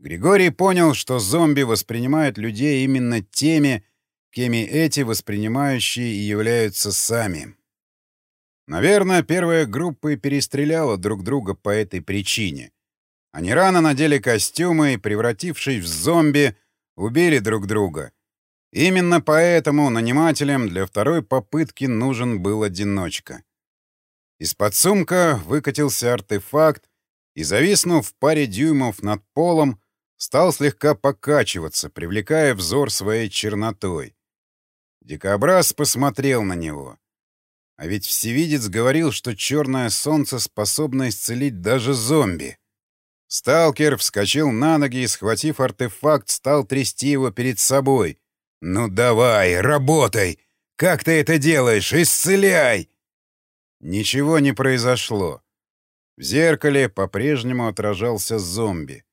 Григорий понял, что зомби воспринимают людей именно теми, кеми эти воспринимающие и являются сами. Наверное, первая группа и перестреляла друг друга по этой причине. Они рано надели костюмы и, превратившись в зомби, убили друг друга. Именно поэтому нанимателям для второй попытки нужен был одиночка. Из-под сумка выкатился артефакт и, зависнув в паре дюймов над полом, стал слегка покачиваться, привлекая взор своей чернотой. Дикобраз посмотрел на него. А ведь Всевидец говорил, что черное солнце способно исцелить даже зомби. Сталкер вскочил на ноги и, схватив артефакт, стал трясти его перед собой. «Ну давай, работай! Как ты это делаешь? Исцеляй!» Ничего не произошло. В зеркале по-прежнему отражался зомби.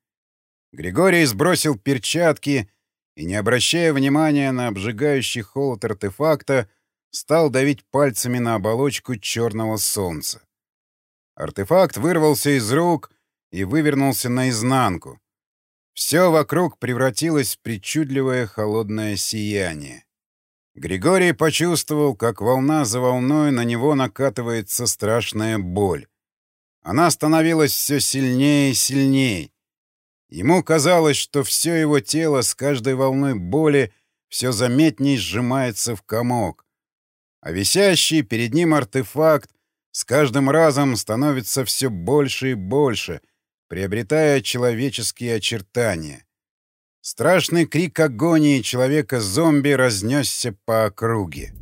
Григорий сбросил перчатки и, не обращая внимания на обжигающий холод артефакта, стал давить пальцами на оболочку черного солнца. Артефакт вырвался из рук и вывернулся наизнанку. Все вокруг превратилось в причудливое холодное сияние. Григорий почувствовал, как волна за волной на него накатывается страшная боль. Она становилась все сильнее и сильнее. Ему казалось, что все его тело с каждой волной боли все заметней сжимается в комок а висящий перед ним артефакт с каждым разом становится все больше и больше, приобретая человеческие очертания. Страшный крик агонии человека-зомби разнесся по округе.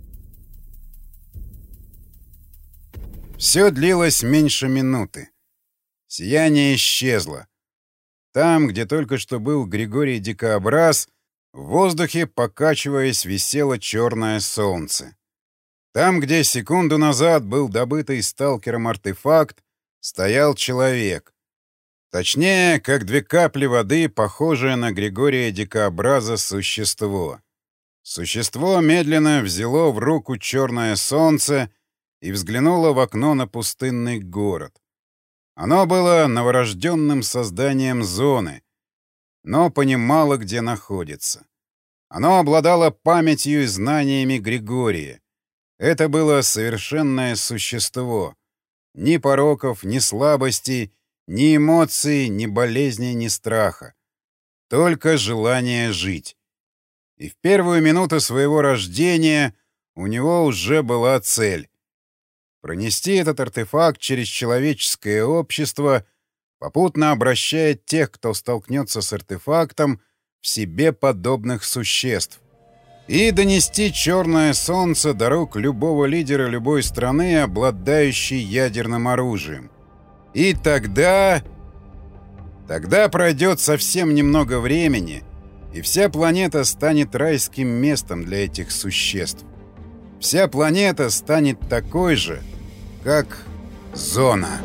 Все длилось меньше минуты. Сияние исчезло. Там, где только что был Григорий Дикообраз, в воздухе, покачиваясь, висело черное солнце. Там, где секунду назад был добытый сталкером артефакт, стоял человек. Точнее, как две капли воды, похожее на Григория Дикообраза существо. Существо медленно взяло в руку черное солнце и взглянуло в окно на пустынный город. Оно было новорожденным созданием зоны, но понимало, где находится. Оно обладало памятью и знаниями Григория, это было совершенное существо. Ни пороков, ни слабостей, ни эмоций, ни болезни, ни страха. Только желание жить. И в первую минуту своего рождения у него уже была цель — пронести этот артефакт через человеческое общество, попутно обращая тех, кто столкнется с артефактом, в себе подобных существ и донести черное солнце до рук любого лидера любой страны, обладающей ядерным оружием. И тогда... Тогда пройдет совсем немного времени, и вся планета станет райским местом для этих существ. Вся планета станет такой же, как зона.